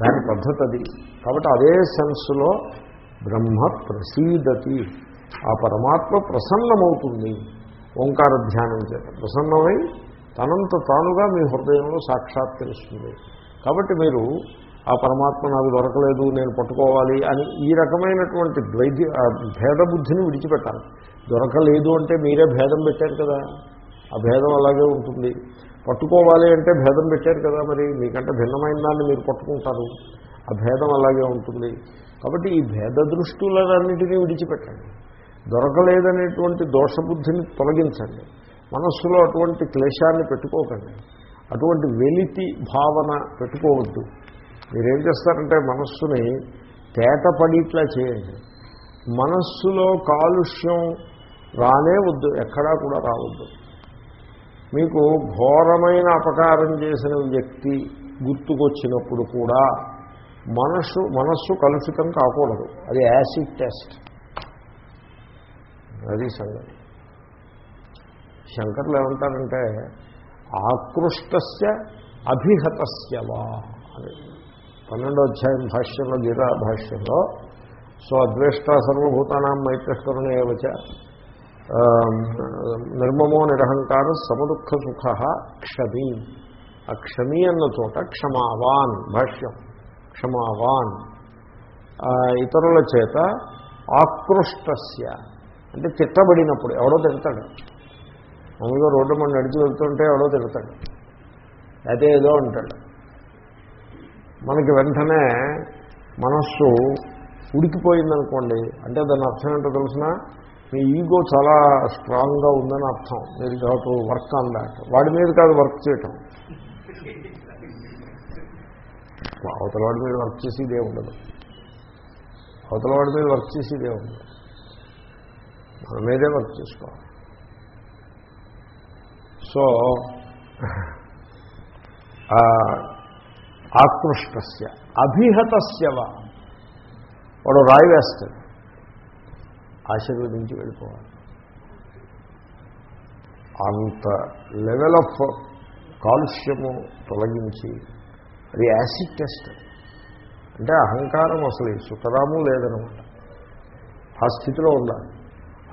దాని పద్ధతి అది కాబట్టి అదే సెన్స్లో బ్రహ్మ ప్రసీదతి. ఆ పరమాత్మ ప్రసన్నమవుతుంది. ఓంకార ధ్యానం చేత. ప్రసన్నమై తనంత తానుగా మీ హృదయంలో సాక్షాత్కరిస్తుంది కాబట్టి మీరు ఆ పరమాత్మ నాకు దొరకలేదు నేను పట్టుకోవాలి అని ఈ రకమైనటువంటి ద్వైద్య భేద బుద్ధిని విడిచిపెట్టాలి. దొరకలేదు అంటే మీరే భేదం పెట్టారు కదా. ఆ భేదం అలాగే ఉంటుంది. పట్టుకోవాలి అంటే భేదం పెట్టారు కదా మరి మీకంటే భిన్నమైన దాన్ని మీరు పట్టుకుంటారు. ఆ భేదం అలాగే ఉంటుంది. కాబట్టి ఈ భేద దృష్టిలన్నింటినీ విడిచిపెట్టండి. దొరకలేదనేటువంటి దోషబుద్ధిని తొలగించండి. మనస్సులో అటువంటి క్లేశాన్ని పెట్టుకోకండి. అటువంటి వెలితి భావన పెట్టుకోవద్దు. మీరేం చేస్తారంటే మనస్సుని తేటపడిట్లా చేయండి. మనస్సులో కాలుష్యం రానే వద్దు ఎక్కడా కూడా రావద్దు. మీకు ఘోరమైన అపకారం చేసిన వ్యక్తి గుర్తుకొచ్చినప్పుడు కూడా మనస్సు మనస్సు కలుషితం కాకూడదు. అది యాసిడ్ టెస్ట్. అది సంగతి. శంకర్లు ఏమంటారంటే ఆకృష్టస్య అభిహతస్యవా అని. పన్నెండో అధ్యాయం భాష్యంలో గీతా భాష్యంలో సో అద్వేష్ట సర్వభూతానాం మైత్రకరుణ ఏవచ నిర్మమో నిరహంకార సమదుఃఖ సుఖ క్షమి. ఆ అన్న చోట క్షమావాన్ భాష్యం. క్షమావాన్. ఇతరుల చేత ఆకృష్టస్య అంటే తిట్టబడినప్పుడు ఎవడో తిడతాడు. మామూలుగా రోడ్డు మనం నడిచి వెళ్తుంటే ఎవడో తిడతాడు. అయితే ఏదో అంటాడు. మనకి వెంటనే మనస్సు ఉడికిపోయిందనుకోండి అంటే దాని అర్థం ఏంటో తెలిసిన? మీ ఈగో చాలా స్ట్రాంగ్గా ఉందని అర్థం. మీరు కాబట్టి వర్క్ ఆన్ దాట్ వాడి మీద కాదు వర్క్ చేయటం. అవతల వాడి మీద వర్క్ చేసేదే ఉండదు. అవతల వాడి మీద వర్క్ చేసేదే ఉండదు. మన మీదే వర్క్ చేసుకోవాలి. సో ఆకృష్టస్య అభిహతస్యవ వాడు రాయి వేస్తాడు. ఆశీర్వదించి వెళ్ళిపోవాలి. అంత లెవెల్ ఆఫ్ కాలుష్యము తొలగించి అది యాసిడ్ టెస్ట్ అంటే అహంకారం అసలు సుఖరాము లేదనమాట. ఆ స్థితిలో ఉండాలి.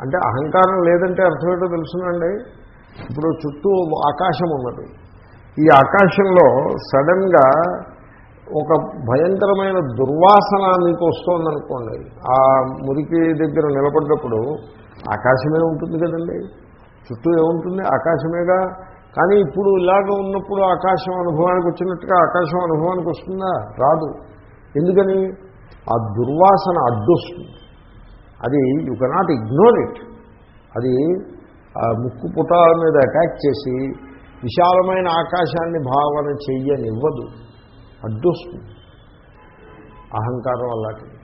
అంటే అహంకారం లేదంటే అర్థమేటో తెలుసునండి? ఇప్పుడు చుట్టూ ఆకాశం ఉన్నది. ఈ ఆకాశంలో సడన్గా ఒక భయంకరమైన దుర్వాసన మీకు వస్తుందనుకోండి. ఆ మురికి దగ్గర నిలబడ్డప్పుడు ఆకాశమే ఉంటుంది కదండి. చుట్టూ ఏముంటుంది? ఆకాశమేగా. కానీ ఇప్పుడు ఇలాగ ఉన్నప్పుడు ఆకాశం అనుభవానికి వచ్చినట్టుగా ఆకాశం అనుభవానికి వస్తుందా? రాదు. ఎందుకని? ఆ దుర్వాసన అడ్డొస్తుంది. అది యు కెనాట్ ఇగ్నోర్ ఇట్ అది ఆ ముక్కు పుటాల మీద అటాక్ చేసి విశాలమైన ఆకాశాన్ని భావన చెయ్యనివ్వదు. అడ్డొస్తుంది అహంకారం అలాంటిది.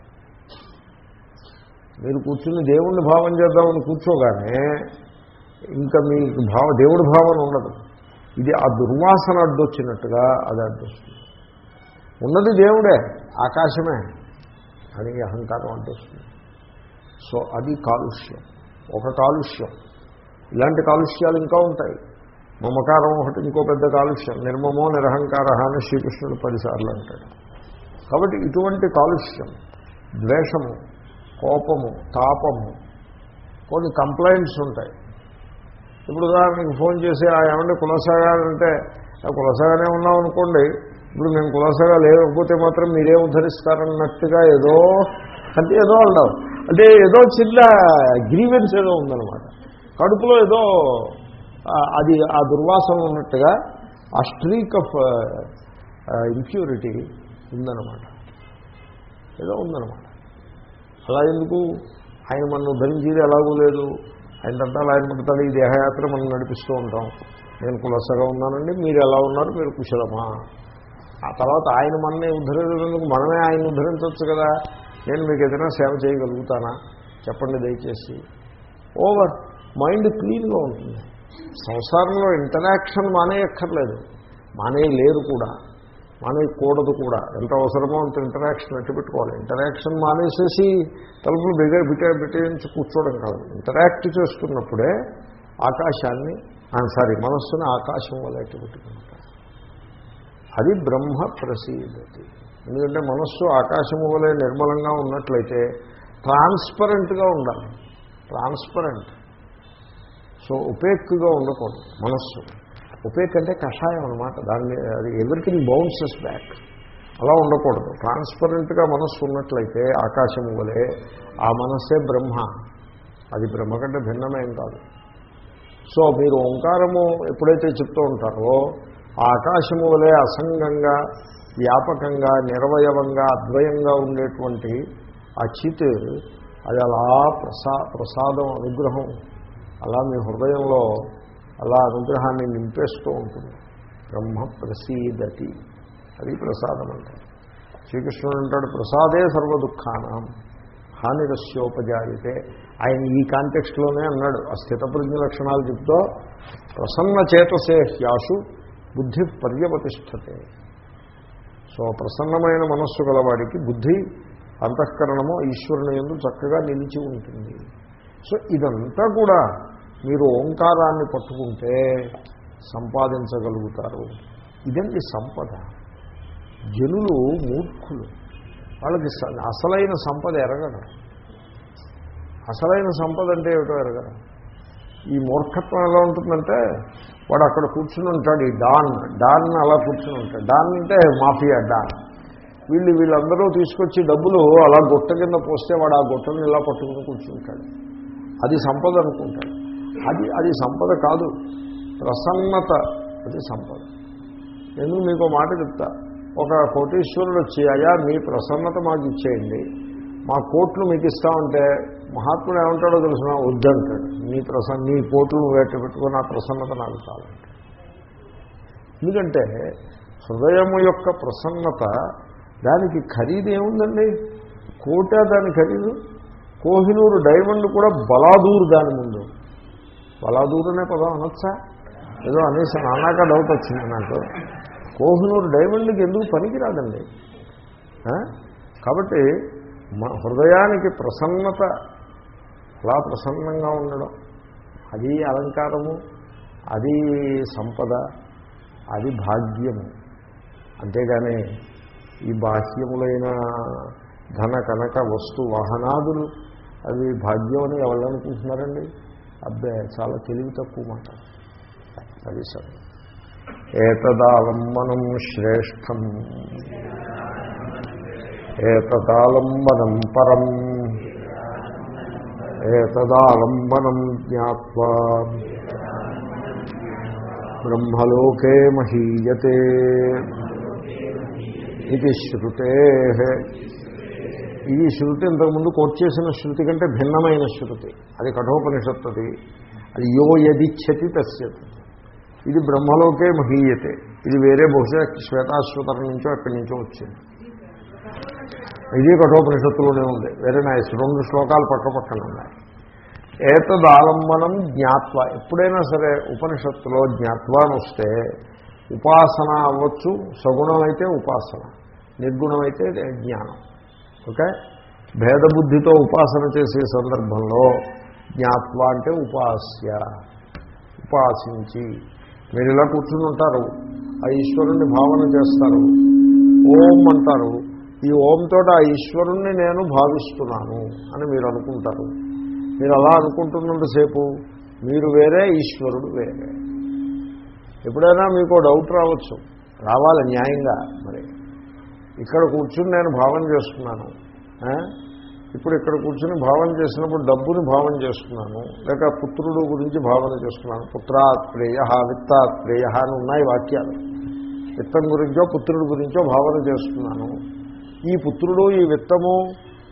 మీరు కూర్చుని దేవుణ్ణి భావం చేద్దామని కూర్చోగానే ఇంకా మీకు భావ దేవుడి భావన ఉండదు. ఇది ఆ దుర్వాసన అడ్డొచ్చినట్టుగా అది అడ్డొస్తుంది ఉన్నది దేవుడే ఆకాశమే. అని అహంకారం అడ్డొస్తుంది సో అది కాలుష్యం. ఒక కాలుష్యం. ఇలాంటి కాలుష్యాలు ఇంకా ఉంటాయి. మమకారం ఒకటి ఇంకో పెద్ద కాలుష్యం. నిర్మమో నిరహంకార అని శ్రీకృష్ణుడు పదిసార్లు అంటాడు. కాబట్టి ఇటువంటి కాలుష్యం ద్వేషము కోపము తాపము కొన్ని కంప్లైంట్స్ ఉంటాయి. ఇప్పుడు ఉదాహరణకి ఫోన్ చేసి ఆ ఏమంటే కులసాగా అంటే కులసాగానే ఉన్నాం అనుకోండి ఇప్పుడు మేము కులసాగా లేకపోతే మాత్రం మీరే ఉద్ధరిస్తారన్నట్టుగా ఏదో అంటే ఏదో అంటారు. అంటే ఏదో చిన్న గ్రీవెన్స్ ఏదో ఉందనమాట కడుపులో ఏదో అది ఆ దుర్వాసన ఉన్నట్టుగా ఆ స్ట్రీక్ ఆఫ్ ఇంప్యూరిటీ ఉందన్నమాట. ఏదో ఉందన్నమాట. అలా ఎందుకు? ఆయన మనం ధరించేది ఎలాగూ లేదు. ఆయన తంటాలు ఆయన పడతాడు ఈ దేహయాత్ర మనం నడిపిస్తూ ఉంటాం. నేను కులసగా ఉన్నానండి మీరు ఎలా ఉన్నారు? మీరు కుశలమా? ఆ తర్వాత ఆయన మననే ఉద్ధరించేందుకు మనమే ఆయన ఉద్ధరించవచ్చు కదా. నేను మీకు ఏదైనా సేవ చేయగలుగుతానా? చెప్పండి దయచేసి. ఓవర్ మైండ్ క్లీన్గా ఉంటుంది. సంసారంలో ఇంటరాక్షన్ మానేయక్కర్లేదు. మానేయలేరు కూడా. మానేయకూడదు కూడా. ఎంత అవసరమో అంత ఇంటరాక్షన్ ఎట్టు పెట్టుకోవాలి ఇంటరాక్షన్ మానేసేసి తలుపులు బిగ బిట బిటేయించి కూర్చోవడం కాదు. ఇంటరాక్ట్ చేస్తున్నప్పుడే ఆకాశాన్ని సారీ మనస్సుని ఆకాశం వల్ల ఎట్టు పెట్టుకుంటారు అది బ్రహ్మ ప్రసీదతి. ఎందుకంటే మనస్సు ఆకాశము వలె నిర్మలంగా ఉన్నట్లయితే ట్రాన్స్పరెంట్గా ఉండాలి. ట్రాన్స్పరెంట్. సో ఉపేక్గా ఉండకూడదు మనస్సు. ఉపేక్ అంటే కషాయం అనమాట దాన్ని అది ఎవ్రీథింగ్ బౌన్సెస్ బ్యాక్. అలా ఉండకూడదు. ట్రాన్స్పరెంట్గా మనస్సు ఉన్నట్లయితే ఆకాశము వలె ఆ మనస్సే బ్రహ్మ. అది బ్రహ్మ కంటే భిన్నమేం కాదు. సో మీరు ఓంకారము ఎప్పుడైతే చెప్తూ ఉంటారో ఆ ఆకాశము వలె అసంగంగా వ్యాపకంగా నిరవయవంగా అద్వయంగా ఉండేటువంటి ఆ చిత్ అది అలా ప్రసా ప్రసాదం అనుగ్రహం. అలా మీ హృదయంలో అలా అనుగ్రహాన్ని నింపేస్తూ ఉంటుంది. బ్రహ్మ ప్రసీదతి. అది ప్రసాదం అంటే శ్రీకృష్ణుడు అంటాడు ప్రసాదే సర్వ దుఃఖాన హాని హానిరస్యోపజాయితే. ఆయన ఈ కాంటెక్స్ట్లోనే అన్నాడు ఆ స్థితప్రజ్ఞ లక్షణాలు చెప్తూ ప్రసన్న చేతసే హ్యాసు బుద్ధి పర్యవతిష్టతే సో ప్రసన్నమైన మనస్సు గలవాడికి బుద్ధి అంతఃకరణము ఈశ్వరుని ఎందు చక్కగా నిలిచి ఉంటుంది. సో ఇదంతా కూడా మీరు ఓంకారాన్ని పట్టుకుంటే సంపాదించగలుగుతారు. ఇదండి సంపద. జనులు మూర్ఖులు. వాళ్ళకి స- అసలైన సంపద ఎరగడం అసలైన సంపద అంటే ఏమిటో ఎరగడం ఈ మూర్ఖత్వం ఎలా ఉంటుందంటే వాడు అక్కడ కూర్చుని ఉంటాడు ఈ డాన్ డాన్ అలా కూర్చుని ఉంటాడు. డాన్ అంటే మాఫియా డాన్. వీళ్ళు వీళ్ళందరూ తీసుకొచ్చి డబ్బులు అలా గుట్ట కింద పోస్తే వాడు ఆ గుట్టను ఇలా పట్టుకుని కూర్చుంటాడు. అది సంపద అనుకుంటాడు అది అది సంపద కాదు. ప్రసన్నత అది సంపద. ఎందుకు మీకు మాట చెప్తా. ఒక కోటీశ్వరుడు వచ్చి అయ్యా మీ ప్రసన్నత మాకు ఇచ్చేయండి. మా కోట్లు మీకు ఇస్తామంటే మహాత్ముడు ఏమంటాడో తెలిసిన? వద్దంటాడు. నీ ప్రసన్న నీ కోట్లు వేట పెట్టుకుని నా ప్రసన్నత నాకు చాలంటాడు ఎందుకంటే హృదయము యొక్క ప్రసన్నత దానికి ఖరీదు ఏముందండి? కోట దాని ఖరీదు? కోహినూరు డైమండ్ కూడా బలాదూరు దాని ముందు. బలాదూర్ అనే పదం అనొచ్చా? ఏదో అనేసి నానాక డౌట్ వచ్చింది నాకు. కోహినూరు డైమండ్కి ఎందుకు పనికిరాదండి? కాబట్టి హృదయానికి ప్రసన్నత అలా ప్రసన్నంగా ఉండడం. అది అలంకారము అది సంపద అది భాగ్యము. అంతేగాని ఈ బాహ్యములైన ధన కనక వస్తు వాహనాదులు అవి భాగ్యం అని ఎవరు అనుకుంటున్నారండి అబ్బే చాలా తెలివి తక్కువ మాట. అది సరే. ఏతదాలంబనం శ్రేష్టం. ఏతదాలంబనం పరం. ఏతదాలంబనం జ్ఞావా బ్రహ్మలోకే మహీయతే. ఇది శ్రుతే ఈ శృతి ఇంతకుముందు కోట్ చేసిన శృతి కంటే భిన్నమైన శృతి. అది కఠోపనిషత్తుది. అది యో యదిచ్చతి తస్యతి. ఇది బ్రహ్మలోకే మహీయతే. ఇది వేరే బహుశా శ్వేతాశ్వతరం నుంచో ఎక్కడి నుంచో వచ్చింది. ఇది కఠోపనిషత్తులోనే ఉంది. వెరీ నైస్ రెండు శ్లోకాలు పక్క పక్కన ఉన్నాయి. ఏతదాలంబనం జ్ఞాత్వ. ఎప్పుడైనా సరే ఉపనిషత్తులో జ్ఞాత్వ వస్తే ఉపాసన అవ్వచ్చు సగుణం అయితే ఉపాసన నిర్గుణమైతే జ్ఞానం. ఓకే? భేదబుద్ధితో ఉపాసన చేసే సందర్భంలో జ్ఞాత్వ అంటే ఉపాస్య ఉపాసించి. మీరు ఇలా కూర్చుని ఉంటారు ఆ ఈశ్వరుణ్ణి భావన చేస్తారు. ఓం అంటారు. ఈ ఓంతో ఆ ఈశ్వరుణ్ణి నేను భావిస్తున్నాను అని మీరు అనుకుంటారు. మీరు అలా అనుకుంటున్నంతసేపు మీరు వేరే ఈశ్వరుడు వేరే. ఎప్పుడైనా మీకు డౌట్ రావచ్చు. రావాలి న్యాయంగా మరి. ఇక్కడ కూర్చుని నేను భావన చేస్తున్నాను. ఇప్పుడు ఇక్కడ కూర్చుని భావన చేసినప్పుడు డబ్బుని భావన చేస్తున్నాను. లేక పుత్రుడు గురించి భావన చేస్తున్నాను. పుత్రాత్రేయ విత్తాత్రేయ అని ఉన్నాయి వాక్యాలు. విత్తం గురించో పుత్రుడి గురించో భావన చేస్తున్నాను. ఈ పుత్రుడు ఈ విత్తము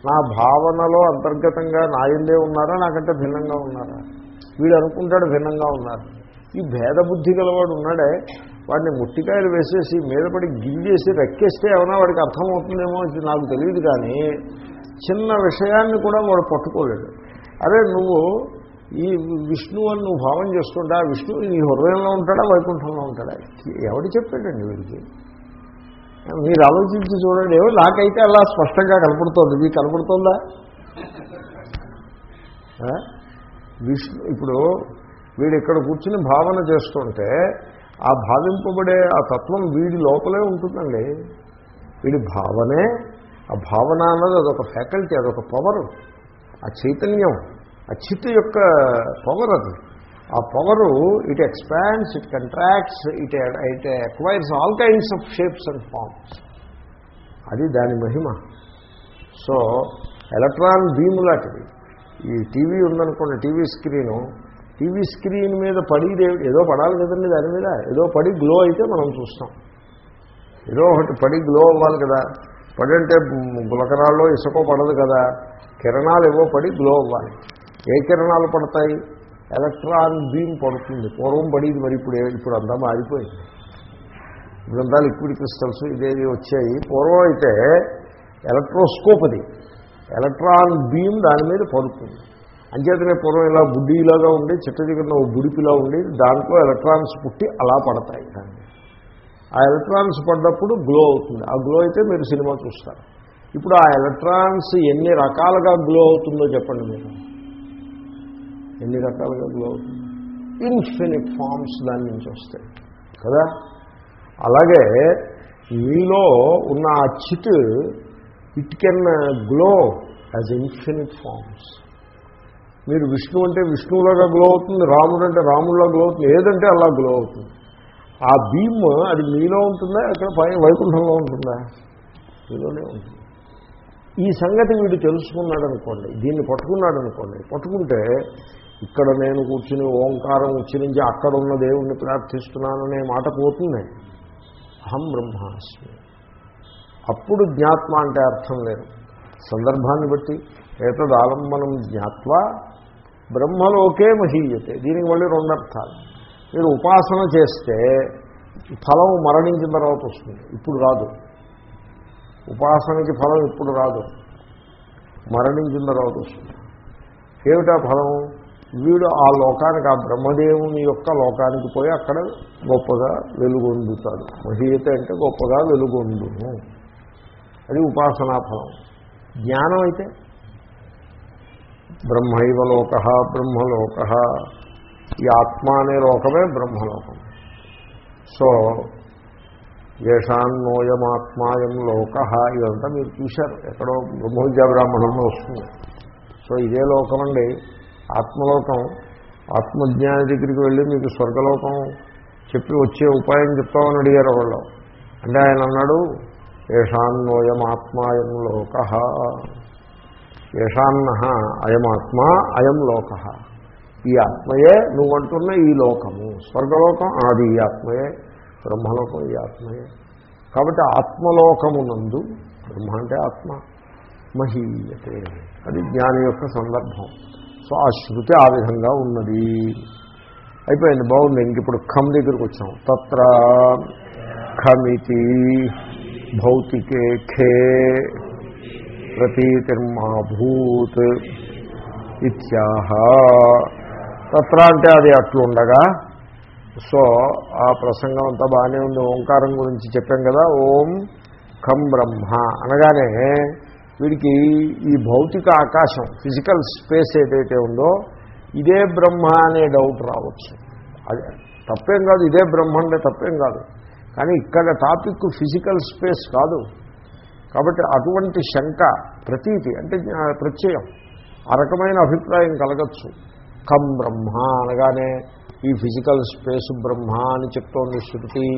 నా భావనలో అంతర్గతంగా నాయందే ఉన్నారా నాకంటే భిన్నంగా ఉన్నారా? వీడు అనుకుంటాడు భిన్నంగా ఉన్నారు ఈ భేద బుద్ధి గలవాడు ఉన్నాడే వాడిని ముట్టికాయలు వేసేసి మీద పడి గిల్లేసి రెక్కేస్తే ఏమైనా వాడికి అర్థమవుతుందేమో ఇది నాకు తెలియదు కానీ చిన్న విషయాన్ని కూడా వాడు పట్టుకోలేడు. అరే నువ్వు ఈ విష్ణువు అని నువ్వు భావం చేస్తుంటా విష్ణు విష్ణువు నీ హృదయంలో ఉంటాడా వైకుంఠంలో ఉంటాడా? ఎవడు చెప్పాడండి వీడికి? మీరు ఆలోచించి చూడండి. ఏమో నాకైతే అలా స్పష్టంగా కనపడుతోంది. మీకు కనపడుతుందా? విష్ణు ఇప్పుడు వీడు ఇక్కడ కూర్చుని భావన చేస్తుంటే ఆ భావింపబడే ఆ తత్వం వీడి లోపలే ఉంటుందండి. వీడి భావనే ఆ భావన అన్నది అదొక ఫ్యాకల్టీ అదొక పవర్ ఆ చైతన్యం ఆ చిత్తు యొక్క పవర్ అది. ఆ power it expands it contracts it it acquires all kinds of shapes and forms అది దాని మహిమ. సో ఎలక్ట్రాన్ బీమ్ లాంటిది. ఈ టీవీ ఉందనుకోండి టీవీ స్క్రీను టీవీ స్క్రీన్ మీద పడి ఏదో పడాలి కదండి దాని మీద. ఏదో పడి గ్లో అయితే మనం చూస్తాం. ఏదో ఒకటి పడి గ్లో అవ్వాలి కదా. పడి అంటే గులకరాల్లో ఇసుకో పడదు కదా. కిరణాలు ఏవో పడి గ్లో అవ్వాలి. ఏ కిరణాలు పడతాయి? ఎలక్ట్రాన్ బీమ్ పడుతుంది. పూర్వం పడేది మరి ఇప్పుడు ఇప్పుడు అంతా మారిపోయింది. ఇప్పుడంతా లిక్విడ్ క్రిస్టల్స్ ఇదేది వచ్చాయి. పూర్వం అయితే ఎలక్ట్రోస్కోప్ అది. ఎలక్ట్రాన్ బీమ్ దాని మీద పడుతుంది. అంచేతనే పూర్వం ఇలా బుడ్డిలాగా ఉండి చెట్టు దగ్గర బుడిపిలా ఉండి దాంట్లో ఎలక్ట్రాన్స్ పుట్టి అలా పడతాయి. దాన్ని ఆ ఎలక్ట్రాన్స్ పడ్డప్పుడు గ్లో అవుతుంది. ఆ గ్లో అయితే మీరు సినిమా చూస్తారు. ఇప్పుడు ఆ ఎలక్ట్రాన్స్ ఎన్ని రకాలుగా గ్లో అవుతుందో చెప్పండి మీరు. ఎన్ని రకాలుగా గ్లో అవుతుంది? ఇన్ఫినిట్ ఫామ్స్ దాని నుంచి వస్తాయి. కదా? అలాగే మీలో ఉన్న ఆ chit it can glow as infinite forms మీరు విష్ణు అంటే విష్ణువులాగా గ్లో అవుతుంది రాముడు అంటే రాముడులా గ్లో అవుతుంది ఏదంటే అలా గ్లో అవుతుంది. ఆ భీమ్ అది మీలో ఉంటుందా అక్కడ పై వైకుంఠంలో ఉంటుందా? మీలోనే ఉంటుంది. ఈ సంగతి వీడు తెలుసుకున్నాడు అనుకోండి దీన్ని పట్టుకున్నాడు అనుకోండి పట్టుకుంటే ఇక్కడ నేను కూర్చుని ఓంకారం ఉచ్చరించి అక్కడ ఉన్న దేవుణ్ణి ప్రార్థిస్తున్నాననే మాట పోతుంది. అహం బ్రహ్మాస్మి. అప్పుడు జ్ఞాత్మ అంటే అర్థం లేదు. సందర్భాన్ని బట్టి ఏతదాలంబనం జ్ఞాత్వా జ్ఞాత్వ బ్రహ్మలోకే మహీయతే. దీనికి మళ్ళీ రెండు అర్థాలు. మీరు ఉపాసన చేస్తే ఫలం మరణించిన తర్వాత వస్తుంది. ఇప్పుడు రాదు. ఉపాసనకి ఫలం ఇప్పుడు రాదు. మరణించిన తర్వాత వస్తుంది. ఏమిటా ఫలం? వీడు ఆ లోకానికి ఆ బ్రహ్మదేవుని యొక్క లోకానికి పోయి అక్కడ గొప్పగా వెలుగొందుతాడు. మహీయత అంటే గొప్పగా వెలుగొందును. అది ఉపాసనా ఫలం. జ్ఞానం అయితే బ్రహ్మైవ లోక బ్రహ్మలోక. ఈ ఆత్మ అనే లోకమే బ్రహ్మలోకం. సో ఏషాన్నోయమాత్మాయం లోక ఇదంతా మీరు చూశారు. ఎక్కడో బ్రహ్మవిద్యా బ్రాహ్మణంలో వస్తుంది. సో ఇదే లోకం అండి. ఆత్మలోకం. ఆత్మజ్ఞాని దగ్గరికి వెళ్ళి మీకు స్వర్గలోకం చెప్పి వచ్చే ఉపాయం చెప్తామని అడిగారు వాళ్ళు. అంటే ఆయన అన్నాడు ఏషాన్నోయం ఆత్మాయం లోక. ఏషాన్న అయమాత్మ అయం లోక. ఈ ఆత్మయే నువ్వంటున్న ఈ లోకము. స్వర్గలోకం అది ఈ ఆత్మయే బ్రహ్మలోకం ఈ ఆత్మయే. కాబట్టి ఆత్మలోకమునందు బ్రహ్మ అంటే ఆత్మ మహీయతే. అది జ్ఞాని యొక్క సందర్భం. సో ఆ శృతి ఆ విధంగా ఉన్నది. అయిపోయింది బాగుంది. ఇంక ఇప్పుడు ఖమ్ దగ్గరికి వచ్చాం. తత్ర ఖమితి భౌతికే ఖే ప్రతీతిర్మాభూత్ ఇత్యాహ. తత్ర అంటే అది అట్లుండగా. సో ఆ ప్రసంగం అంతా బాగానే ఉంది. ఓంకారం గురించి చెప్పాం కదా. ఓం ఖం బ్రహ్మ. అనగానే వీడికి ఈ భౌతిక ఆకాశం ఫిజికల్ స్పేస్ ఏదైతే ఉందో ఇదే బ్రహ్మ అనే డౌట్ రావచ్చు. అది తప్పేం కాదు. ఇదే బ్రహ్మ అంటే తప్పేం కాదు. కానీ ఇక్కడ టాపిక్ ఫిజికల్ స్పేస్ కాదు. కాబట్టి అటువంటి శంక ప్రతీతి అంటే ప్రత్యయం. ఆ రకమైన అభిప్రాయం కలగచ్చు. కం బ్రహ్మ అనగానే ఈ ఫిజికల్ స్పేస్ బ్రహ్మ అని చెప్తోంది శృతి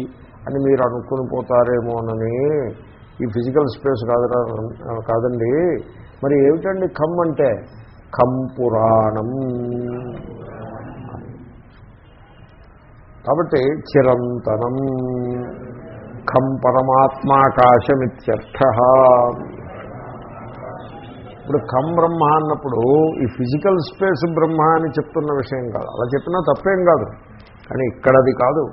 అని మీరు అనుకుని పోతారేమోనని ఈ ఫిజికల్ స్పేస్ కాదు కాదండి. మరి ఏమిటండి కమ్ అంటే? కం పురాణం. కాబట్టి చిరంతనం. ఖం పరమాత్మాకాశమిత్యర్థ. ఇప్పుడు ఖం బ్రహ్మ అన్నప్పుడు ఈ ఫిజికల్ స్పేస్ బ్రహ్మ అని చెప్తున్న విషయం కాదు. అలా చెప్పినా తప్పేం కాదు. కానీ ఇక్కడది కాదు.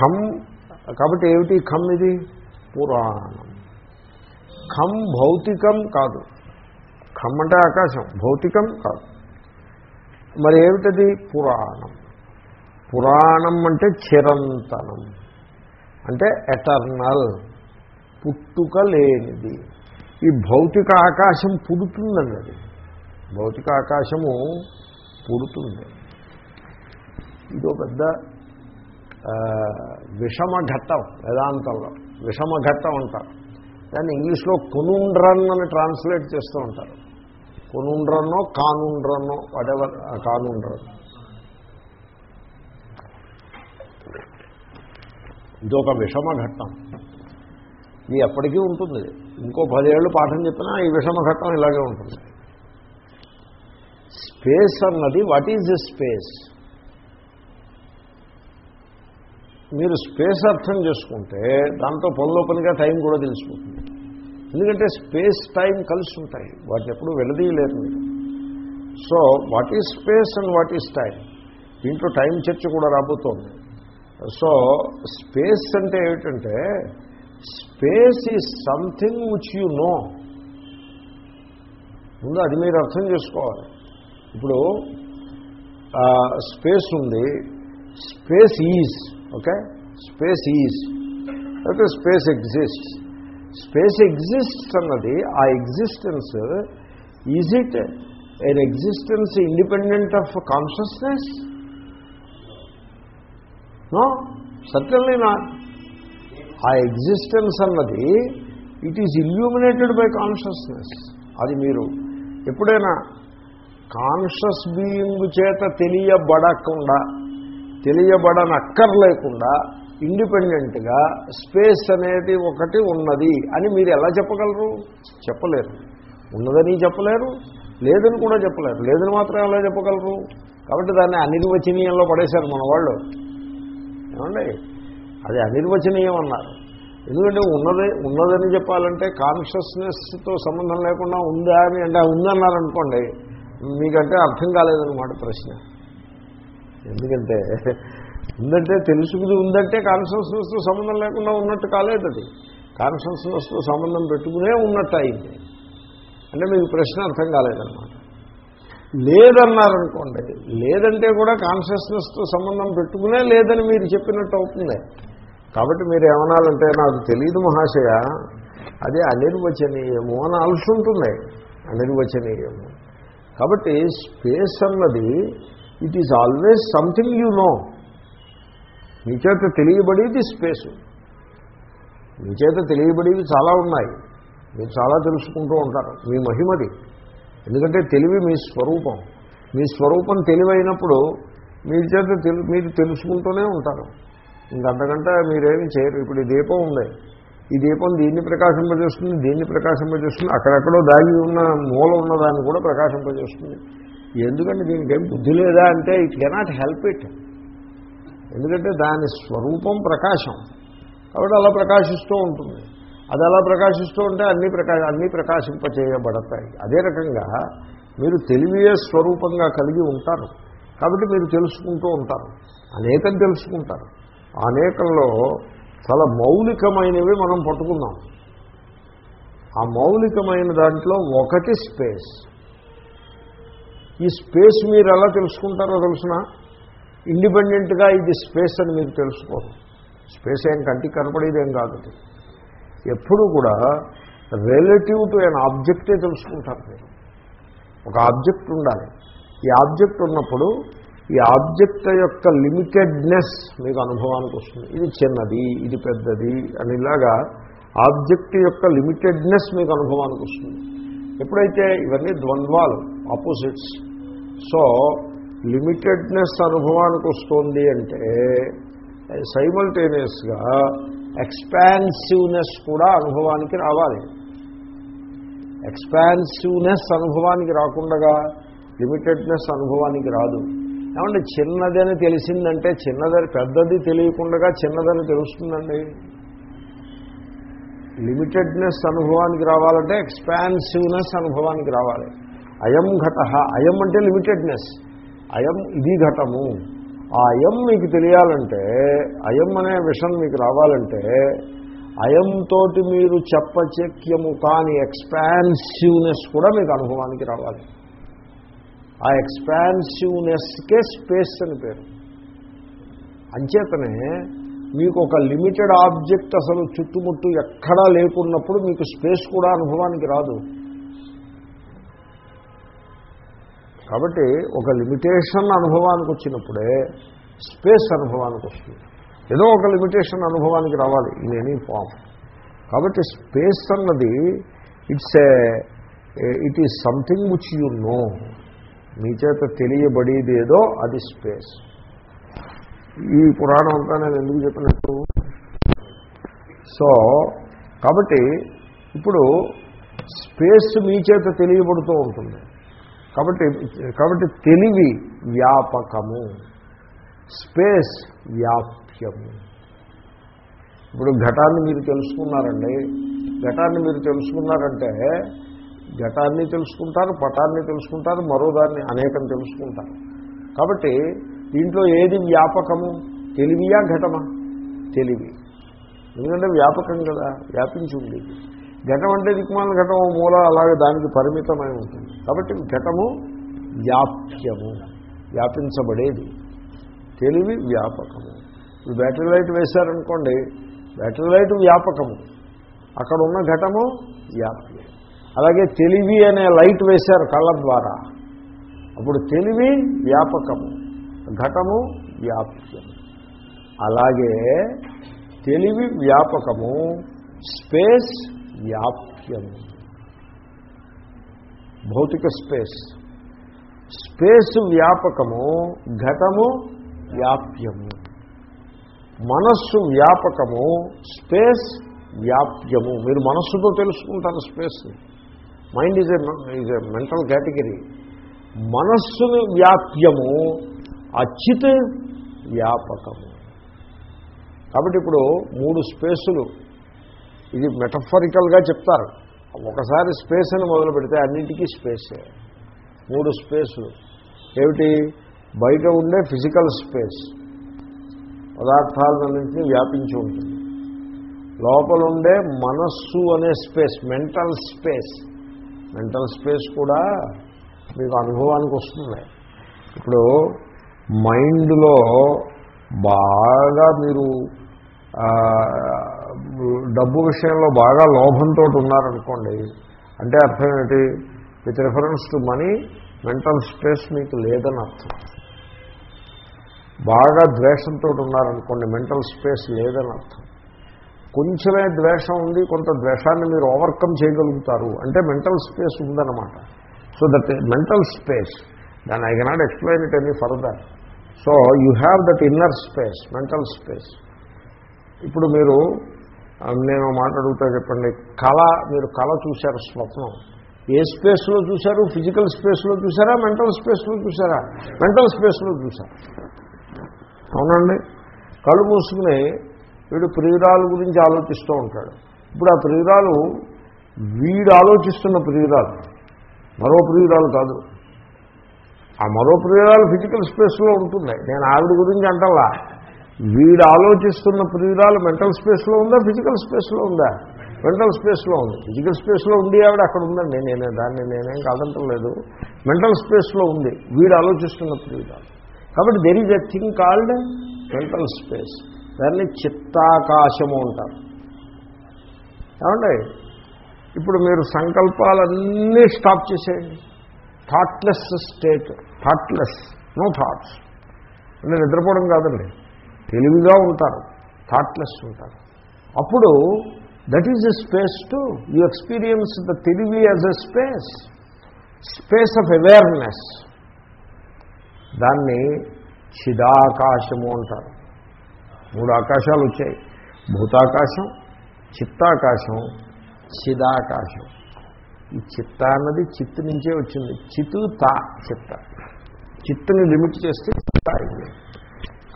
ఖం కాబట్టి ఏమిటి ఖం ఇది? పురాణం. ఖం భౌతికం కాదు. ఖం అంటే ఆకాశం. భౌతికం కాదు. మరి ఏమిటది? పురాణం. పురాణం అంటే చిరంతనం. అంటే ఎటర్నల్ పుట్టుక లేనిది. ఈ భౌతిక ఆకాశం పుడుతుందండి అది. భౌతిక ఆకాశము పుడుతుంది. ఇదో పెద్ద విషమ ఘట్టం వేదాంతంలో. విషమ ఘట్టం అంటారు. దాన్ని ఇంగ్లీష్లో కొనుండ్రన్ అని ట్రాన్స్లేట్ చేస్తూ ఉంటారు. కొనుండ్రన్నో కానుండ్రన్నో వాటెవర్ కానుండ్రన్ ఇదొక విషమ ఘట్టం ఇది ఎప్పటికీ ఉంటుంది. ఇంకో పదేళ్ళు పాఠం చెప్పినా ఈ విషమ ఘట్టం ఇలాగే ఉంటుంది. స్పేస్ అన్నది వాట్ ఈజ్ ఎ స్పేస్? మీరు స్పేస్ అర్థం చేసుకుంటే దాంతో పనిలో పనిగా టైం కూడా తెలిసిపోతుంది. ఎందుకంటే స్పేస్ టైం కలిసి ఉంటాయి. వాటిని ఎప్పుడు వెలదీయలేరు మీరు. So what is space and what is time? దీంట్లో టైం చర్చ కూడా రాబోతోంది. సో స్పేస్ అంటే ఏమిటంటే space is something which you know ముందు అది మీరు అర్థం చేసుకోవాలి. ఇప్పుడు స్పేస్ ఉంది. Space is okay space is అయితే స్పేస్ ఎగ్జిస్ట్ స్పేస్ ఎగ్జిస్ట్ అన్నది ఆ existence is it an existence independent of consciousness no? Certainly not ఆ ఎగ్జిస్టెన్స్ అన్నది it is illuminated by consciousness అది మీరు ఎప్పుడైనా కాన్షియస్ బీయింగ్ చేత తెలియబడకుండా తెలియబడనక్కర్లేకుండా ఇండిపెండెంట్గా స్పేస్ అనేది ఒకటి ఉన్నది అని మీరు ఎలా చెప్పగలరు? చెప్పలేరు. ఉన్నదని చెప్పలేరు లేదని కూడా చెప్పలేరు. లేదని మాత్రం ఎలా చెప్పగలరు? కాబట్టి దాన్ని అనిర్వచనీయంలో పడేశారు మన వాళ్ళు ఏమండి? అది అనిర్వచనీయం అన్నారు. ఎందుకంటే ఉన్నదే ఉన్నదని చెప్పాలంటే కాన్షియస్నెస్తో సంబంధం లేకుండా ఉందా అని అంటే ఉందన్నారనుకోండి మీకంటే అర్థం కాలేదన్నమాట ప్రశ్న. ఎందుకంటే ఉందంటే తెలుసుకుని ఉందంటే కాన్షియస్నెస్తో సంబంధం లేకుండా ఉన్నట్టు కాలేదు అది. కాన్షియస్నెస్తో సంబంధం పెట్టుకునే ఉన్నట్టు అయింది. అంటే మీకు ప్రశ్న అర్థం కాలేదన్నమాట. లేదన్నారనుకోండి లేదంటే కూడా కాన్షియస్నెస్తో సంబంధం పెట్టుకునే లేదని మీరు చెప్పినట్టు అవుతుంది. కాబట్టి మీరు ఏమనాలంటే నాకు తెలియదు మహాశయ అది అనిర్వచనీయము అని అలసి ఉంటుంది. అనిర్వచనీయము. కాబట్టి స్పేస్ అన్నది it is always something you know మీ చేత తెలియబడేది స్పేసు మీ చేత తెలియబడేవి చాలా ఉన్నాయి. మీరు చాలా తెలుసుకుంటూ ఉంటారు. మీ మహిమది. ఎందుకంటే తెలివి మీ స్వరూపం. మీ స్వరూపం తెలివైనప్పుడు మీ చేత తెలు మీరు తెలుసుకుంటూనే ఉంటారు. ఇంకంతకంటే మీరేమి చేయరు. ఇప్పుడు ఈ దీపం ఉంది. ఈ దీపం దీన్ని ప్రకాశింపజేస్తుంది దీన్ని ప్రకాశింపజేస్తుంది. అక్కడెక్కడో దాగి ఉన్న మూల ఉన్నదాన్ని కూడా ప్రకాశింపజేస్తుంది. ఎందుకంటే దీనికి ఏం బుద్ధి లేదా అంటే ఇట్ కెనాట్ హెల్ప్ ఇట్. ఎందుకంటే దాని స్వరూపం ప్రకాశం. కాబట్టి అలా ప్రకాశిస్తూ ఉంటుంది. అది అలా ప్రకాశిస్తూ ఉంటే అన్ని ప్రకాశ అన్నీ ప్రకాశింపచేయబడతాయి. అదే రకంగా మీరు తెలివియే స్వరూపంగా కలిగి ఉంటారు. కాబట్టి మీరు తెలుసుకుంటూ ఉంటారు. అనేకం తెలుసుకుంటారు. ఆ అనేకంలో చాలా మౌలికమైనవి మనం పట్టుకున్నాం ఆ మౌలికమైన దాంట్లో ఒకటి స్పేస్. ఈ స్పేస్ మీరు ఎలా తెలుసుకుంటారో తెలుసిన? ఇండిపెండెంట్గా ఇది స్పేస్ అని మీరు తెలుసుకోరు. స్పేస్ ఏం కంటికి కనపడేదేం కాదు. ఎప్పుడు కూడా రిలేటివ్ టు అన్ ఆబ్జెక్టే తెలుసుకుంటారు మీరు. ఒక ఆబ్జెక్ట్ ఉండాలి. ఈ ఆబ్జెక్ట్ ఉన్నప్పుడు ఈ ఆబ్జెక్ట్ యొక్క లిమిటెడ్నెస్ మీకు అనుభవానికి వస్తుంది. ఇది చిన్నది ఇది పెద్దది అని ఇలాగా ఆబ్జెక్ట్ యొక్క లిమిటెడ్నెస్ మీకు అనుభవానికి వస్తుంది. ఎప్పుడైతే ఇవన్నీ ద్వంద్వాలు ఆపోజిట్స్ సో లిమిటెడ్నెస్ అనుభవానికి వస్తుంది అంటే సైమల్టేనియస్గా ఎక్స్పాన్సివ్నెస్ కూడా అనుభవానికి రావాలి. ఎక్స్పాన్సివ్నెస్ అనుభవానికి రాకుండా లిమిటెడ్నెస్ అనుభవానికి రాదు. ఏమంటే చిన్నదని తెలిసిందంటే చిన్నదని పెద్దది తెలియకుండా చిన్నదని తెలుస్తుందండి. లిమిటెడ్నెస్ అనుభవానికి రావాలంటే ఎక్స్పాన్సివ్నెస్ అనుభవానికి రావాలి. అయం ఘట అయం అంటే లిమిటెడ్నెస్ అయం ఇది ఘటము. ఆ అయం మీకు తెలియాలంటే అయం అనే విషయం మీకు రావాలంటే అయంతో మీరు చెప్పచక్యము కాని ఎక్స్పాన్సివ్నెస్ కూడా మీకు అనుభవానికి రావాలి. ఆ ఎక్స్పాన్సివ్నెస్కే స్పేస్ అని పేరు. అంచేతనే మీకు ఒక లిమిటెడ్ ఆబ్జెక్ట్ అసలు చుట్టుముట్టు ఎక్కడా లేకున్నప్పుడు మీకు స్పేస్ కూడా అనుభవానికి రాదు. కాబట్టి ఒక లిమిటేషన్ అనుభవానికి వచ్చినప్పుడే స్పేస్ అనుభవానికి వస్తుంది. ఏదో ఒక లిమిటేషన్ అనుభవానికి రావాలి ఇన్ ఎనీ ఫామ్ కాబట్టి స్పేస్ అన్నది it's a it is something which you know మీ చేత తెలియబడేది ఏదో అది స్పేస్ ఈ పురాణం అంతా నేను ఎందుకు చెప్పినట్టు? సో కాబట్టి ఇప్పుడు స్పేస్ మీ చేత తెలియబడుతూ ఉంటుంది. కాబట్టి కాబట్టి తెలివి వ్యాపకము స్పేస్ వ్యాప్యము. ఇప్పుడు ఘటాన్ని మీరు తెలుసుకున్నారండి. ఘటాన్ని మీరు తెలుసుకున్నారంటే ఘటాన్ని తెలుసుకుంటారు పటాన్ని తెలుసుకుంటారు మరో దాన్ని అనేకం తెలుసుకుంటారు. కాబట్టి దీంట్లో ఏది వ్యాపకము? తెలివియా ఘటమా? తెలివి. ఎందుకంటే వ్యాపకం కదా వ్యాపించి ఉండేది. ఘటం అంటే దిక్మాల ఘటం మూల అలాగే దానికి పరిమితమై ఉంటుంది. కాబట్టి ఘటము వ్యాప్యము వ్యాపించబడేది. తెలివి వ్యాపకము. ఇప్పుడు బ్యాటరీ లైట్ వేశారనుకోండి బ్యాటరీ లైట్ వ్యాపకము. అక్కడ ఉన్న ఘటము వ్యాప్యం అలాగే తెలివి అనే లైట్ వేశారు కళ్ళ ద్వారా. అప్పుడు తెలివి వ్యాపకము ఘటము వ్యాప్యము. అలాగే తెలివి వ్యాపకము స్పేస్ వ్యాప్యము భౌతిక స్పేస్. స్పేస్ వ్యాపకము ఘటము వ్యాప్యము మనస్సు వ్యాపకము స్పేస్ వ్యాప్యము. మీరు మనస్సుతో తెలుసుకుంటారు space. Mind is is a mental category మనస్సుని వ్యాప్యము అచిత్ వ్యాపకము. కాబట్టి ఇప్పుడు మూడు స్పేసులు. ఇది మెటఫరికల్గా చెప్తారు. ఒకసారి స్పేస్ అని మొదలు పెడితే అన్నింటికీ స్పేసే మూడు స్పేసులు ఏమిటి? బయట ఉండే ఫిజికల్ స్పేస్ పదార్థాలన్నింటినీ వ్యాపించి ఉంటుంది. లోపల ఉండే మనస్సు అనే space mental space mental space కూడా మీకు అనుభవానికి వస్తుంది. ఇప్పుడు మైండ్లో బాగా మీరు డబ్బు విషయంలో బాగా లోభంతో ఉన్నారనుకోండి అంటే అర్థం ఏంటి? With reference to money mental space మీకు లేదని అర్థం. బాగా ద్వేషంతో ఉన్నారనుకోండి మెంటల్ స్పేస్ లేదని అర్థం. కొంచెమే ద్వేషం ఉంది కొంత ద్వేషాన్ని మీరు ఓవర్కమ్ చేయగలుగుతారు. అంటే మెంటల్ స్పేస్ ఉందన్నమాట. సో దట్ మెంటల్ స్పేస్ దాన్ని I cannot explain it any further so you have that inner space mental space ఇప్పుడు మీరు నేను నేను అడుగుతా చెప్పండి. కళ మీరు కళ చూశారు స్వప్నం. ఏ స్పేస్లో చూశారు? ఫిజికల్ స్పేస్లో చూసారా మెంటల్ స్పేస్లో చూసారా మెంటల్ స్పేస్లో చూసారు అవునండి. కళ్ళు మూసుకుని వీడు ప్రియురాలు గురించి ఆలోచిస్తూ ఉంటాడు. ఇప్పుడు ఆ ప్రియురాలు వీడు ఆలోచిస్తున్న ప్రియురాలు మరో ప్రియురాలు కాదు. ఆ మరో ప్రియురాలు ఫిజికల్ స్పేస్లో ఉంటుంది నేను ఆవిడ గురించి అంటలా వీడు ఆలోచిస్తున్న ప్రియురాలు మెంటల్ స్పేస్లో ఉందా ఫిజికల్ స్పేస్లో ఉందా? మెంటల్ స్పేస్లో ఉంది. ఫిజికల్ స్పేస్లో ఉండి ఆవిడ అక్కడ ఉందండి. నేనే దాన్ని నేనేం కాదంటలేదు మెంటల్ స్పేస్లో ఉంది. వీడు ఆలోచిస్తున్న ప్రియురాలు. కాబట్టి there is a thing called mental space. దాన్ని చిత్తాకాశము అంటారు. ఏమండి? ఇప్పుడు మీరు సంకల్పాలన్నీ స్టాప్ చేసేయండి. Thoughtless state thoughtless no thoughts అంటే నిద్రపోవడం కాదండి. తెలివిగా ఉంటారు థాట్లెస్ ఉంటారు. అప్పుడు that is a space to you experience the తెలివి as a space space of awareness దాన్ని చిదాకాశము అంటారు. మూడు ఆకాశాలు వచ్చాయి. భూతాకాశం చిత్తాకాశం చిదాకాశం. ఈ చిత్త అన్నది చిత్తు నుంచే వచ్చింది. చిత్తు తా చిత్త. చిత్తుని లిమిట్ చేస్తే చిత్త అయింది.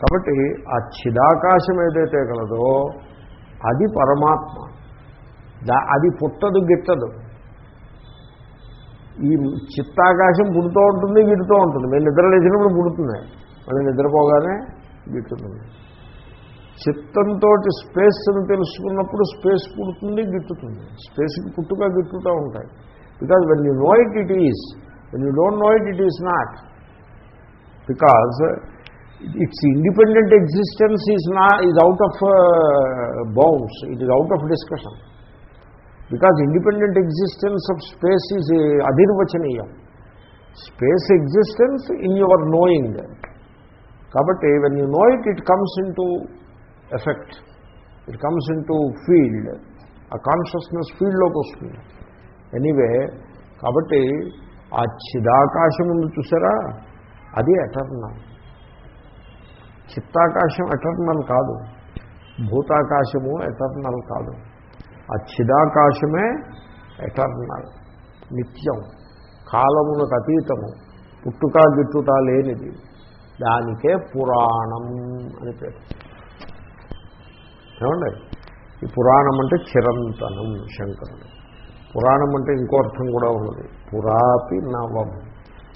కాబట్టి ఆ చిదాకాశం ఏదైతే కలదో అది పరమాత్మ. దా అది పుట్టదు గిట్టదు. ఈ చిత్తాకాశం పుడుతూ ఉంటుంది గిడుతూ ఉంటుంది. మేము నిద్ర లేచినప్పుడు పుడుతుంది. మళ్ళీ నిద్రపోగానే గిట్టుతుంది. చిత్తంతో స్పేస్ని తెలుసుకున్నప్పుడు స్పేస్ పుడుతుంది గిట్టుతుంది. స్పేస్కి పుట్టుక గిట్టుతూ ఉంటాయి. Because when you know it it is when you don't know it it is not because it's independent existence is నా is out of bounds it is out of discussion because independent existence of space is అధిర్వచనీయం space existence in your knowing కాబట్టి when you know it it comes into effect it comes into field ఆ consciousness ఫీల్డ్లోకి వస్తుంది anyway కాబట్టి ఆ చిదాకాశం ఉంది చూసారా అది eternal చిత్తాకాశం eternal కాదు. భూతాకాశము ఎటర్నల్ కాదు. ఆ చిదాకాశమే ఎటర్నల్ నిత్యం. కాలమునకు అతీతము. పుట్టుక గిట్టుట లేనిది. దానికే పురాణం అని పేరు. ఏమండి? ఈ పురాణం అంటే చిరంతనం శంకరుడు. పురాణం అంటే ఇంకో అర్థం కూడా ఉన్నది. పురాపి నవం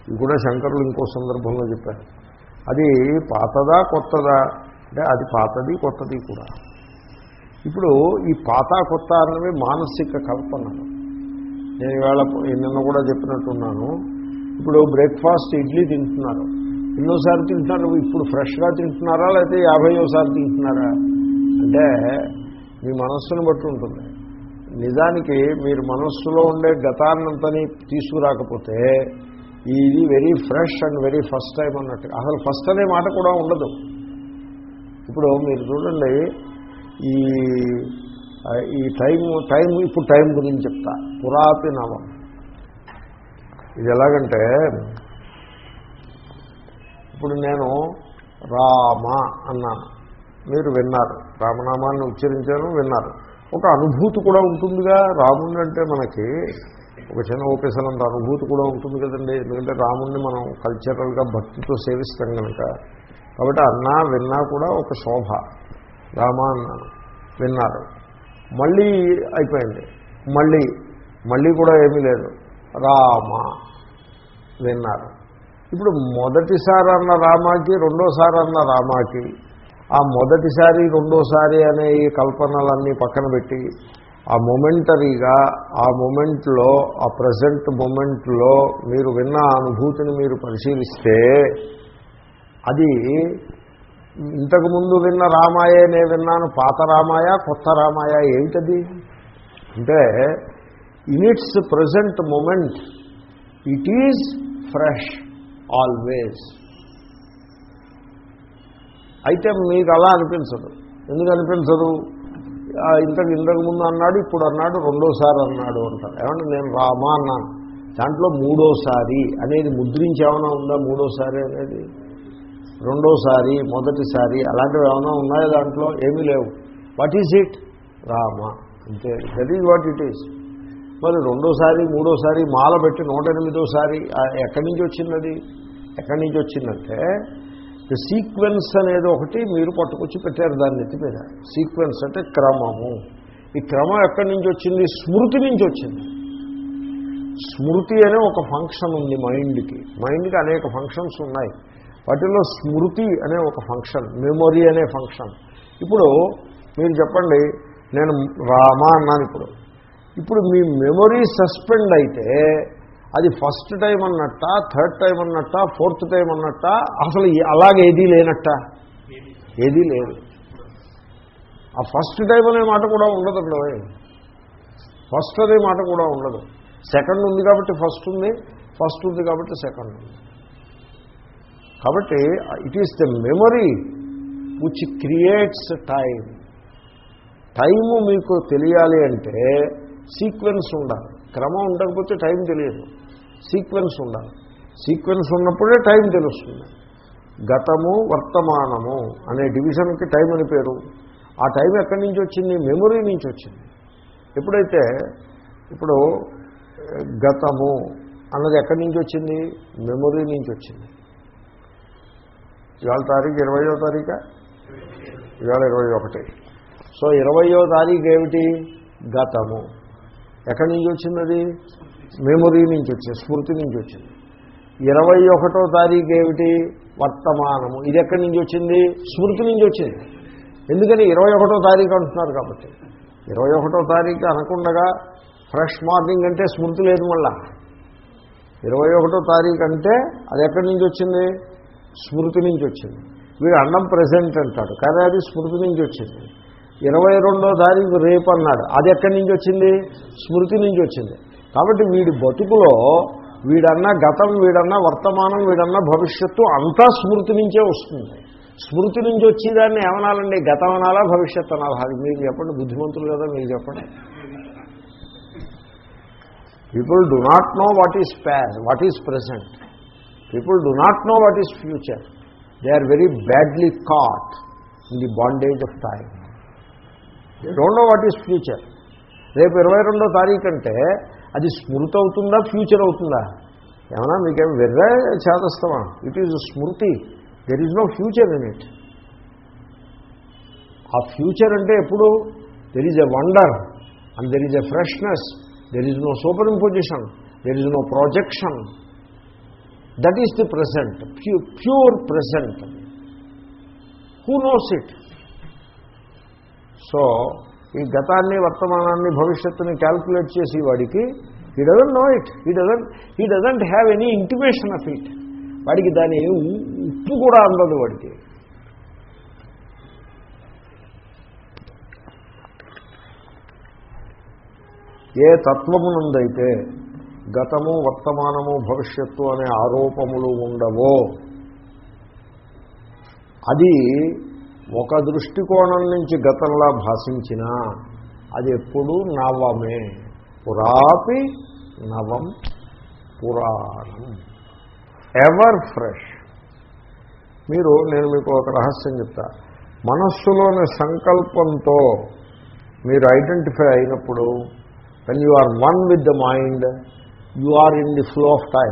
ఇది కూడా శంకరులు ఇంకో సందర్భంలో చెప్పారు. అది పాతదా కొత్తదా? అంటే అది పాతది కొత్తది కూడా. ఇప్పుడు ఈ పాత కొత్త అన్నవి మానసిక కల్పనలు నేను ఇవాళ నిన్న కూడా చెప్పినట్టున్నాను. ఇప్పుడు బ్రేక్ఫాస్ట్ ఇడ్లీ తింటున్నారు. ఎన్నోసారి తింటున్నారు. ఇప్పుడు ఫ్రెష్గా తింటున్నారా లేకపోతే యాభైయోసారి తింటున్నారా? అంటే మీ మనస్సును బట్టి ఉంటుంది. నిజానికి మీరు మనస్సులో ఉండే గతాన్నంతని తీసుకురాకపోతే ఇది very fresh and very first time అన్నట్టు. అసలు ఫస్ట్ అనే మాట కూడా ఉండదు. ఇప్పుడు మీరు చూడండి ఈ ఈ టైం టైం ఇప్పుడు టైం గురించి చెప్తా. పురాతి నవం ఇది ఎలాగంటే ఇప్పుడు నేను రామ అన్నాను. మీరు విన్నారు. రామనామాన్ని ఉచ్చరించాను విన్నారు. ఒక అనుభూతి కూడా ఉంటుందిగా రాముడు అంటే మనకి. ఒక చిన్న ఓపెసనంత అనుభూతి కూడా ఉంటుంది కదండి. ఎందుకంటే రాముడిని మనం కల్చరల్గా భక్తితో సేవిస్తాం కనుక. కాబట్టి అన్నా విన్నా కూడా ఒక శోభ. రామ అన్నాను విన్నారు. మళ్ళీ అయిపోయింది. మళ్ళీ మళ్ళీ కూడా ఏమీ లేదు. రామ విన్నారు. ఇప్పుడు మొదటిసారి అన్న రామాకి రెండోసారి అన్న రామాకి ఆ మొదటిసారి రెండోసారి అనే ఈ కల్పనలన్నీ పక్కన పెట్టి ఆ మొమెంటరీగా ఆ మూమెంట్లో ఆ ప్రజెంట్ మూమెంట్లో మీరు విన్న అనుభూతిని మీరు పరిశీలిస్తే అది ఇంతకుముందు విన్న రామాయే నేను విన్నాను పాత రామాయ కొత్త రామాయ ఏమిటది అంటే in it's present moment it is fresh always అయితే మీకు అలా అనిపించదు. ఎందుకు అనిపించదు? ఇంతకు ఇంతకు ముందు అన్నాడు ఇప్పుడు అన్నాడు రెండోసారి అన్నాడు అంటారు. ఏమంటే నేను రామా అన్నాను. దాంట్లో మూడోసారి అనేది ముద్రించి ఏమైనా ఉందా? మూడోసారి అనేది? రెండోసారి మొదటిసారి అలాంటివి ఏమైనా ఉన్నాయా దాంట్లో? ఏమీ లేవు. What is it Rama. అంతే. That is what it is మరి రెండోసారి మూడోసారి మాల పెట్టి నూట ఎనిమిదోసారి ఎక్కడి నుంచి వచ్చింది ఎక్కడి నుంచి వచ్చిందంటే సీక్వెన్స్ అనేది ఒకటి మీరు పట్టుకొచ్చి పెట్టారు దాన్ని ఎత్తి మీద. సీక్వెన్స్ అంటే క్రమము. ఈ క్రమం ఎక్కడి నుంచి వచ్చింది? స్మృతి నుంచి వచ్చింది. స్మృతి అనే ఒక ఫంక్షన్ ఉంది మైండ్కి. మైండ్కి అనేక ఫంక్షన్స్ ఉన్నాయి. వాటిలో స్మృతి అనే ఒక ఫంక్షన్ మెమొరీ అనే ఫంక్షన్. ఇప్పుడు మీరు చెప్పండి నేను రామా అన్నాను ఇప్పుడు. ఇప్పుడు మీ మెమొరీ సస్పెండ్ అయితే అది ఫస్ట్ టైం అన్నట్ట థర్డ్ టైం అన్నట్ట ఫోర్త్ టైం అన్నట్ట? అసలు అలాగే ఏదీ లేనట్ట? ఏదీ లేదు. ఆ ఫస్ట్ టైం అనే మాట కూడా ఉండదండి ఫస్ట్ అనే మాట కూడా ఉండదు. సెకండ్ ఉంది కాబట్టి ఫస్ట్ ఉంది ఫస్ట్ ఉంది కాబట్టి సెకండ్ ఉంది. కాబట్టి it is the memory which creates time time మీకు తెలియాలి అంటే సీక్వెన్స్ ఉండాలి. క్రమం ఉండకపోతే టైం తెలియదు. సీక్వెన్స్ ఉండాలి. సీక్వెన్స్ ఉన్నప్పుడే టైం తెలుస్తుంది. గతము వర్తమానము అనే డివిజన్కి టైం అని పేరు. ఆ టైం ఎక్కడి నుంచి వచ్చింది? మెమొరీ నుంచి వచ్చింది. ఎప్పుడైతే ఇప్పుడు గతము అన్నది ఎక్కడి నుంచి వచ్చింది? మెమొరీ నుంచి వచ్చింది. ఇవాళ తారీఖు ఇరవయో తారీఖ? ఇవాళ ఇరవై ఒకటి. సో ఇరవయో తారీఖు ఏమిటి? గతము. ఎక్కడి నుంచి వచ్చింది మెమొరీ నుంచి వచ్చింది స్మృతి నుంచి వచ్చింది. ఇరవై ఒకటో తారీఖు ఏమిటి? వర్తమానము. ఇది ఎక్కడి నుంచి వచ్చింది? స్మృతి నుంచి వచ్చింది. ఎందుకని ఇరవై ఒకటో తారీఖు అంటున్నారు కాబట్టి? ఇరవై ఒకటో తారీఖు అనకుండగా ఫ్రెష్ మార్నింగ్ అంటే స్మృతి లేదు మళ్ళా. ఇరవై ఒకటో తారీఖు అంటే అది ఎక్కడి నుంచి వచ్చింది? స్మృతి నుంచి వచ్చింది. వీడు అన్నం ప్రజెంట్ అంటాడు కానీ అది స్మృతి నుంచి వచ్చింది. ఇరవై రెండో తారీఖు రేపు అన్నాడు అది ఎక్కడి నుంచి వచ్చింది? స్మృతి నుంచి వచ్చింది. కాబట్టి వీడి బతుకులో వీడన్నా గతం వీడన్నా వర్తమానం వీడన్నా భవిష్యత్తు అంతా స్మృతి నుంచే వస్తుంది. స్మృతి నుంచి వచ్చేదాన్ని ఏమనాలండి? గతం అనాలా భవిష్యత్తు అనాలా? అది మీరు చెప్పండి. బుద్ధిమంతులు కదా మీరు చెప్పండి. People do not know what is past what is present people do not know what is future they are very badly caught in the bondage of time they don't know what is future రేపు ఇరవై రెండో తారీఖు అంటే అది స్మృతి అవుతుందా future అవుతుందా? ఏమన్నా మీకేం వెర్రే చేదస్తామా? It is Smriti. There is no future in it ఆ ఫ్యూచర్ అంటే ఎప్పుడు? There is a wonder and there is a freshness there is no superimposition there is no projection that is the present pure present who knows it so ఈ గతాన్ని వర్తమానాన్ని భవిష్యత్తుని calculate చేసి వాడికి he doesn't know it he doesn't he doesn't have any intimation of it వాడికి దాని ఉప్పు కూడా అందదు వాడికి. ఏ తత్వమునందైతే గతము వర్తమానము భవిష్యత్తు అనే ఆరోపములు ఉండవో అది ఒక దృష్టికోణం నుంచి గతంలా భాషించినా అది ఎప్పుడూ నవమే. పురాపి నవం పురాణం. Ever fresh. మీరు నేను మీకు ఒక రహస్యం చెప్తా. మనస్సులోని సంకల్పంతో మీరు ఐడెంటిఫై అయినప్పుడు when you are one with the mind you are in the flow of time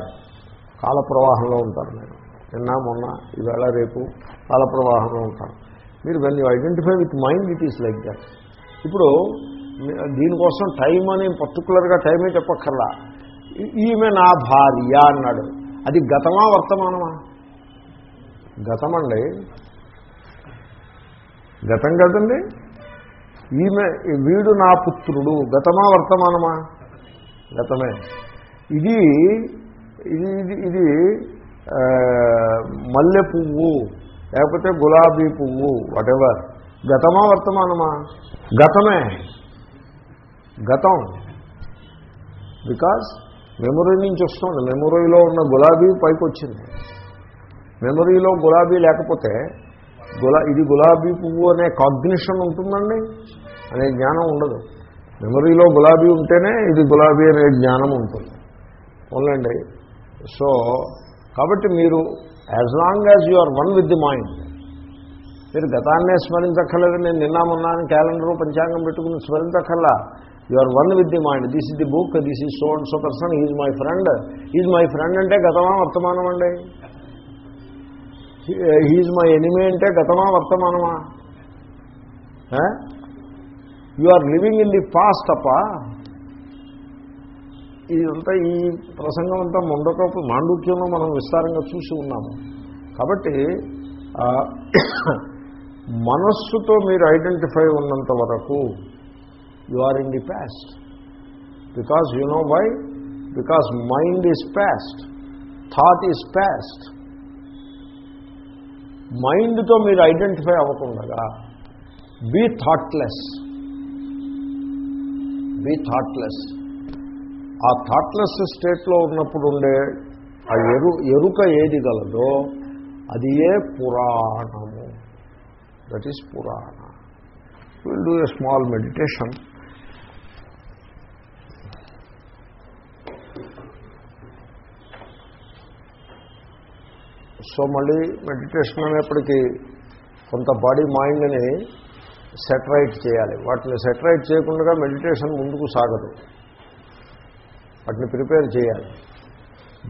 కాల ప్రవాహంలో ఉంటారు నేను. నిన్న మొన్న ఈవేళ రేపు కాల ప్రవాహంలో ఉంటాను. మీరు when you identify with mind it is like that ఇప్పుడు దీనికోసం టైం అని పర్టికులర్గా టైమే చెప్పక్కర్లా. ఈ- ఈమె నా భార్య అన్నాడు. అది గతమా వర్తమానమా? గతమండి. గతం కదండి? ఈమె వీడు నా పుత్రుడు. గతమా వర్తమానమా? గతమే. ఇది ఇది ఇది ఇది మల్లె పువ్వు. లేకపోతే గులాబీ పువ్వు వాటెవర్ గతమా వర్తమానమా? గతమే. గతం. బికాజ్ మెమొరీ నుంచి వస్తుంది. మెమొరీలో ఉన్న గులాబీ పైకి వచ్చింది మెమొరీలో గులాబీ లేకపోతే గులా ఇది గులాబీ పువ్వు అనే కాగ్నిషన్ ఉంటుందండి? అనే జ్ఞానం ఉండదు. మెమొరీలో గులాబీ ఉంటేనే ఇది గులాబీ అనే జ్ఞానం ఉంటుంది. అవునండి సో కాబట్టి మీరు as long as you are one with the mind మీరు గతాన్నే స్మరించక్కర్లేదు నేను నిన్న క్యాలెండరు క్యాలెండర్ పంచాంగం పెట్టుకుని స్మరించక్కర్లా. You are one with the mind this is the book this is so and so person is my friend is my friend అంటే గతమా వర్తమానం అండి? హీజ్ మై ఎనిమీ అంటే గతమా వర్తమానమా? You are living in the past అప్ప. ఇదంతా ఈ ప్రసంగం అంతా మొండకపు మాండుక్యంలో మనం విస్తారంగా చూసి ఉన్నాము. కాబట్టి మనస్సుతో మీరు ఐడెంటిఫై ఉన్నంత వరకు you are in the past. Because you know why? Because mind is past. Thought is past. మైండ్తో మీరు ఐడెంటిఫై అవ్వకుండా బీ థాట్లెస్. Be thoughtless. ఆ థాట్లెస్ స్టేట్లో ఉన్నప్పుడు ఉండే ఆ ఎరు ఎరుక ఏది గలదో అది ఏ పురాణము. దట్ ఈస్ పురాణ. Will do a small meditation so మళ్ళీ మెడిటేషన్ అనేప్పటికీ కొంత బాడీ మైండ్ని సెటరైట్ చేయాలి. వాటిని సెటరైట్ చేయకుండా మెడిటేషన్ ముందుకు సాగదు. వాటిని ప్రిపేర్ చేయాలి.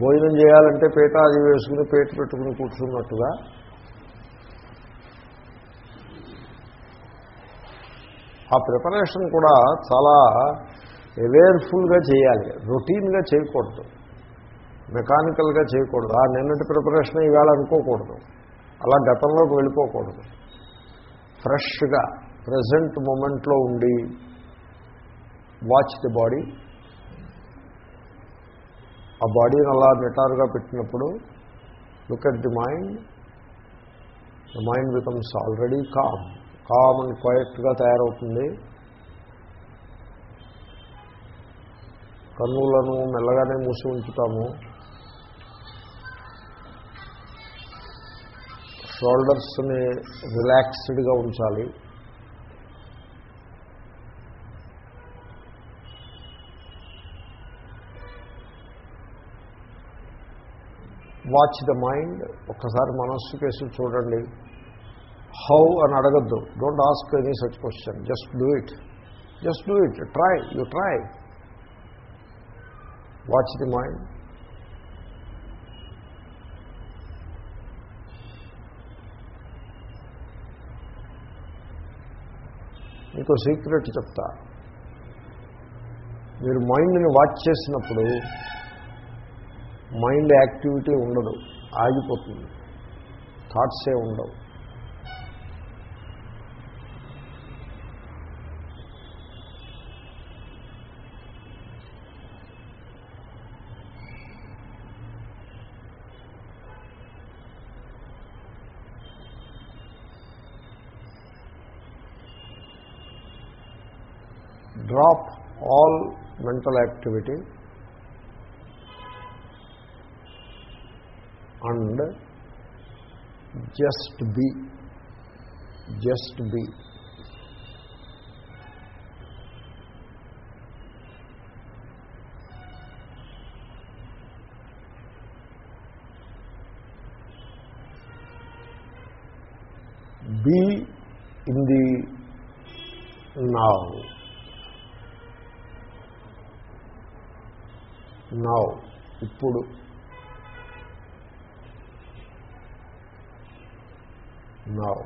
భోజనం చేయాలంటే పీట అది వేసుకుని పీట పెట్టుకుని కూర్చున్నట్టుగా ఆ ప్రిపరేషన్ కూడా చాలా అవేర్ఫుల్గా చేయాలి. రొటీన్గా చేయకూడదు. మెకానికల్గా చేయకూడదు. ఆ నిన్నటి ప్రిపరేషన్ ఇవాళ అనుకోకూడదు. అలా గతంలోకి వెళ్ళిపోకూడదు. ఫ్రెష్గా ప్రజెంట్ మూమెంట్లో ఉండి వాచ్ ది బాడీ ఆ బాడీని అలా నిటారుగా పెట్టినప్పుడు look at the mind the mind becomes already calm calm and క్వైట్గా తయారవుతుంది. కన్నులను మెల్లగానే మూసి ఉంచుతాము. షోల్డర్స్ని రిలాక్స్డ్గా ఉంచాలి. Watch the mind. ఒక్కసారి మనస్సు కేసు చూడండి. హౌ అని అడగద్దు. Don't ask any such question just do it just do it try you try watch the mind మీకు సీక్రెట్ చెప్తా. మీరు మైండ్ని వాచ్ చేసినప్పుడు మైండ్ యాక్టివిటీ ఉండదు ఆగిపోతుంది. థాట్సే ఉండవు. Drop all mental activity. And just be just be be in the now now ఇప్పుడు నౌ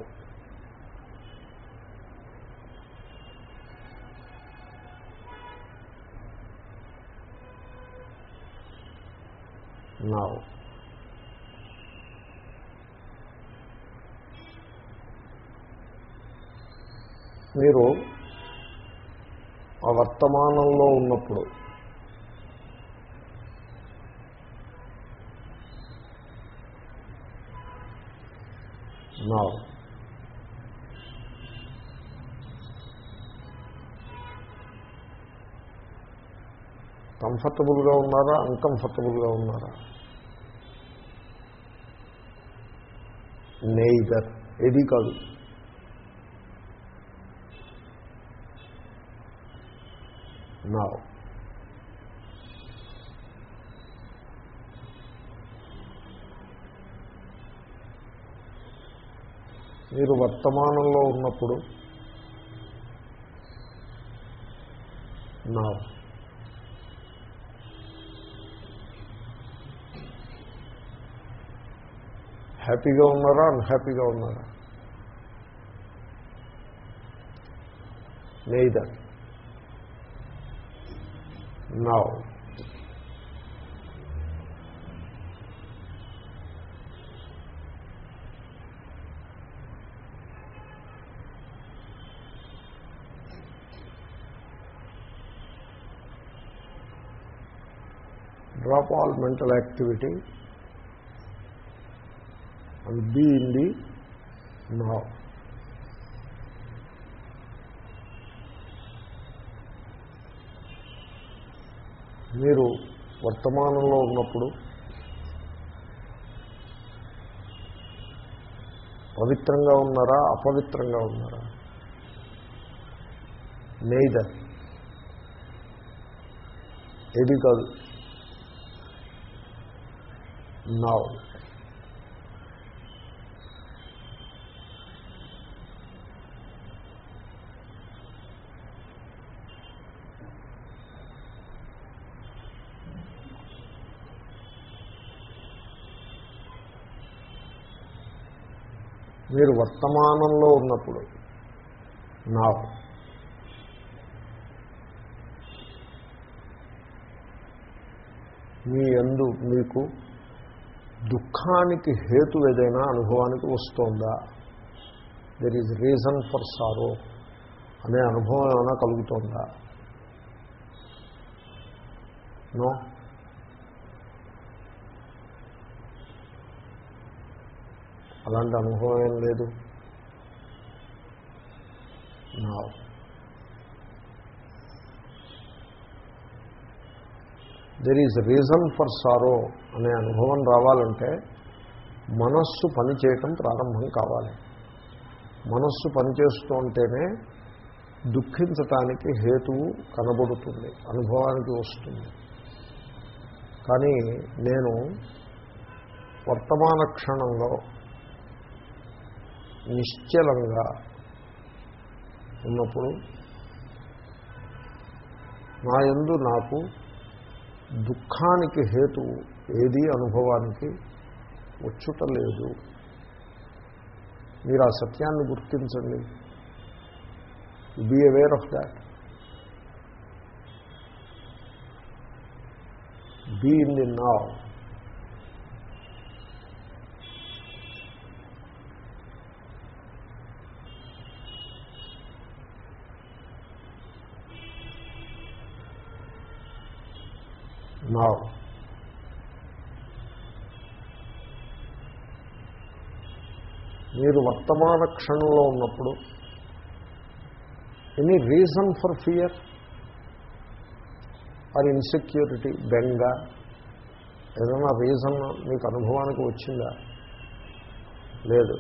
నౌ మీరు ఆ వర్తమానంలో ఉన్నప్పుడు now కంఫర్టబుల్గా ఉన్నారా? అన్కంఫర్టబుల్గా ఉన్నారా? నెయిదర్ ఏది కాదు. నా మీరు వర్తమానంలో ఉన్నప్పుడు నా. హ్యాపీగా ఉన్నారా? అన్హ్యాపీగా ఉన్నారా? Neither now drop all mental activity and be in the now. మీరు వర్తమానంలో ఉన్నప్పుడు పవిత్రంగా ఉన్నారా? అపవిత్రంగా ఉన్నారా? నేదర్ ఏది కాదు. Now. మీరు వర్తమానంలో ఉన్నప్పుడు నా మీ ఎందు మీకు దుఃఖానికి హేతు ఏదైనా అనుభవానికి వస్తోందా? There is reason for sorrow అనే అనుభవం ఏమైనా కలుగుతోందా? నో అలాంటి అనుభవం ఏం లేదు. నా there is reason for sorrow అనే అనుభవం రావాలంటే మనస్సు పనిచేయటం ప్రారంభం కావాలి. మనస్సు పనిచేస్తూ ఉంటేనే దుఃఖించటానికి హేతువు కనబడుతుంది అనుభవానికి వస్తుంది. కానీ నేను వర్తమాన క్షణంలో నిశ్చలంగా ఉన్నప్పుడు నా ఎందు నాకు దుఃఖానికి హేతు ఏది అనుభవానికి వచ్చుట లేదు మీరు ఆ సత్యాన్ని గుర్తించండి. Be aware of that be in the now now మీరు వర్తమాన క్షణంలో ఉన్నప్పుడు any reason for fear or insecurity బెంగ ఏదైనా రీజన్ మీకు అనుభవానికి వచ్చిందా? లేదు.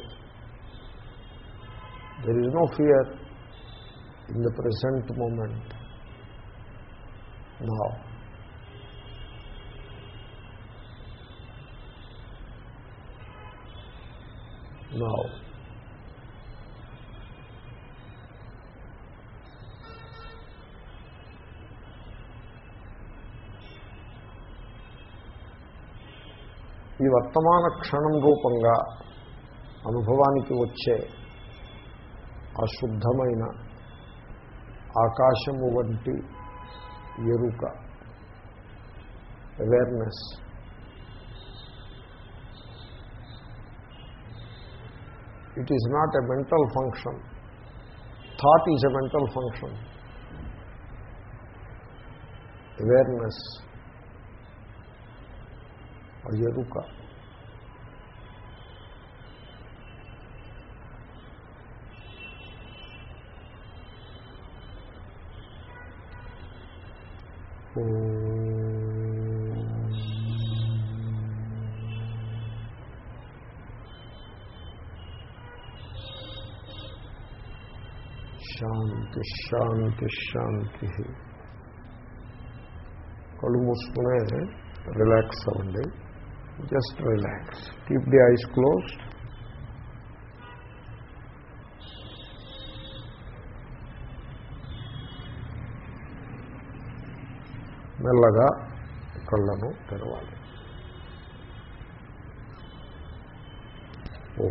There is no fear in the present moment నా now. ఈ వర్తమాన క్షణం రూపంగా అనుభవానికి వచ్చే ఆ శుద్ధమైన ఆకాశము వంటి ఎరుక awareness it is not a mental function. Thought is a mental function. Awareness or eruka. Hmm. శాంతి శాంతి శాంతి కళ్ళు మూసుకునే రిలాక్స్ అవ్వండి just relax keep the eyes close మెల్లగా కళ్ళను తెరవాలి. ఓ.